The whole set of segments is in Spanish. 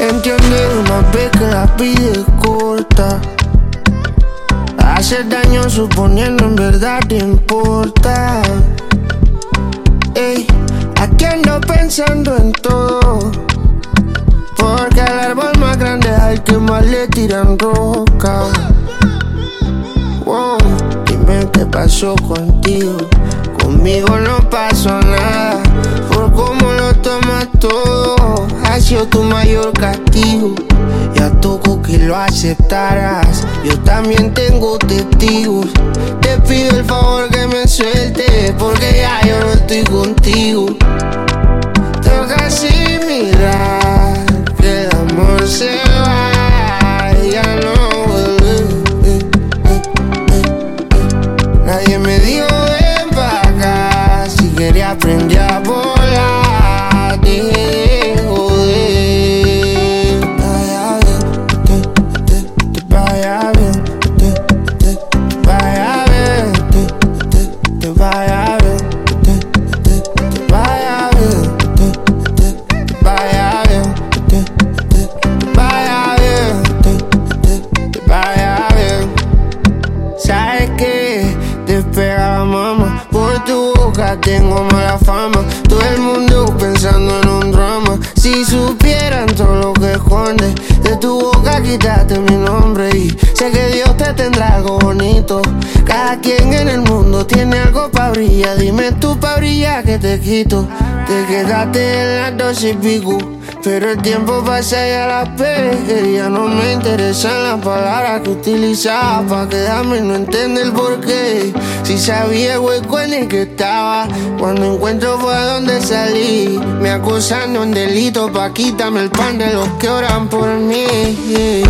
entiende de una vez que la vida es corta. Hacer daño suponiendo en verdad te importa. Ey, aquí ando pensando en todo. Porque al árbol más grande hay que más le tiran roca. Wow, dime qué pasó contigo. Conmigo no pasó nada. Por cómo lo tomas todo, ha sido tu mayor castigo. Ya toco que lo aceptaras. Yo también tengo testigos. Te pido el favor que me sueltes, porque ya yo no estoy contigo. Toca asimilar que el amor se va ya no vuelve. Nadie me dijo tengo mala fama Cada quien en el mundo tiene algo pa' brillar. Dime tú pa' brillar que te quito. Te quedaste en las dos y pico pero el tiempo pasa y a la Ya no me interesan las palabras que utilizaba Pa' quedarme no entender por qué. Si sabía el hueco en el que estaba Cuando encuentro fue a donde salí. Me acusan de un delito pa' quitarme el pan de los que oran por mí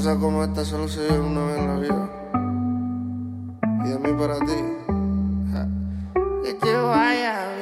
Cosas como esta solo se viven una vez en la vida. Y a mí para ti. ja, Que te vaya